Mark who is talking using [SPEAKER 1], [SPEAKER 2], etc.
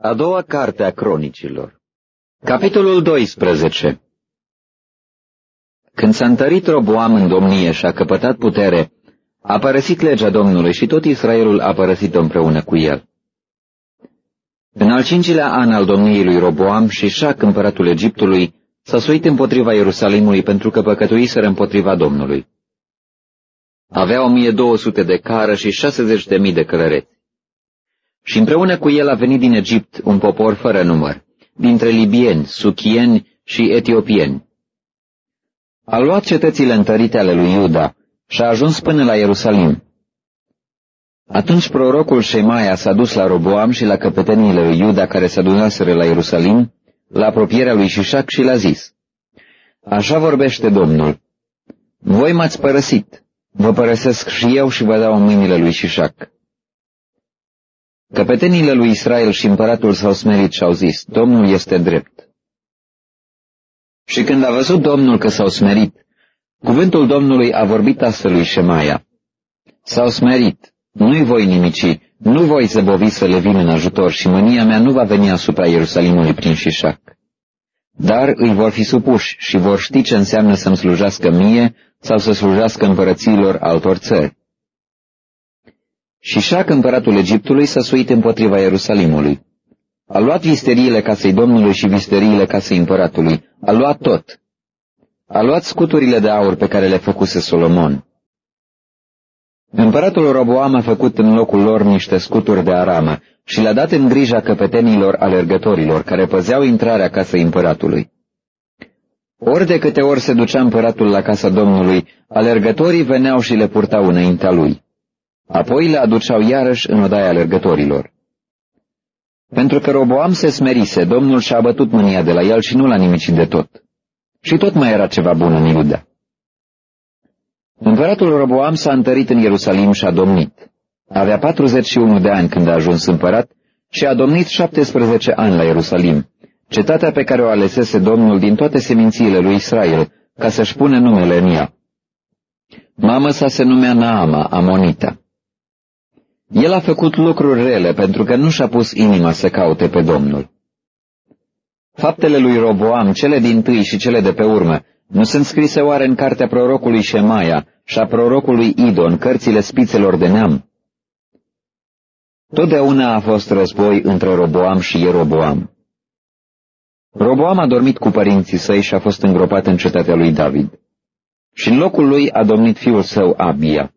[SPEAKER 1] A doua carte a cronicilor Capitolul 12 Când s-a întărit Roboam în domnie și a căpătat putere, a părăsit legea Domnului și tot Israelul a părăsit-o împreună cu el. În al cincilea an al domniei lui Roboam și Șac, împăratul Egiptului, s-a suit împotriva Ierusalimului pentru că păcătuiseră împotriva Domnului. Avea 1200 de cară și 60 de mii de călăreți. Și împreună cu el a venit din Egipt un popor fără număr, dintre libieni, suchieni și etiopieni. A luat cetățile întărite ale lui Iuda și a ajuns până la Ierusalim. Atunci prorocul Shemaia s-a dus la Roboam și la căpeteniile lui Iuda care se adunaseră la Ierusalim, la apropierea lui Șișac și l-a zis, Așa vorbește Domnul, voi m-ați părăsit, vă părăsesc și eu și vă dau în mâinile lui Șișac. Căpetenile lui Israel și împăratul s-au smerit și au zis, Domnul este drept. Și când a văzut Domnul că s-au smerit, cuvântul Domnului a vorbit astfel lui Șemaia. S-au smerit, nu-i voi nimici, nu voi zăbovi să le vin în ajutor și mânia mea nu va veni asupra Ierusalimului prin șișac. Dar îi vor fi supuși și vor ști ce înseamnă să-mi slujească mie sau să slujească împărățiilor altor țări. Și Șac, împăratul Egiptului, s-a suit împotriva Ierusalimului. A luat visteriile casei Domnului și visteriile casei împăratului. A luat tot. A luat scuturile de aur pe care le făcuse Solomon. Împăratul Roboam a făcut în locul lor niște scuturi de aramă și le-a dat în grija căpetenilor alergătorilor care păzeau intrarea casei împăratului. Ori de câte ori se ducea împăratul la casa Domnului, alergătorii veneau și le purtau înaintea lui. Apoi le aduceau iarăși în odaia alergătorilor. Pentru că Roboam se smerise, Domnul și-a bătut mânia de la el și nu l-a nimicit de tot. Și tot mai era ceva bun în Iuda. Împăratul Roboam s-a întărit în Ierusalim și a domnit. Avea 41 de ani când a ajuns împărat și a domnit 17 ani la Ierusalim, cetatea pe care o alesese Domnul din toate semințiile lui Israel, ca să-și pune numele în ea. Mamă sa se numea Naama, Amonita. El a făcut lucruri rele pentru că nu și-a pus inima să caute pe Domnul. Faptele lui Roboam, cele din tâi și cele de pe urmă, nu sunt scrise oare în cartea prorocului Shemaia și a prorocului Idon, cărțile spițelor de neam? Totdeauna a fost război între Roboam și Ieroboam. Roboam a dormit cu părinții săi și a fost îngropat în cetatea lui David. Și în locul lui a domnit fiul său Abia.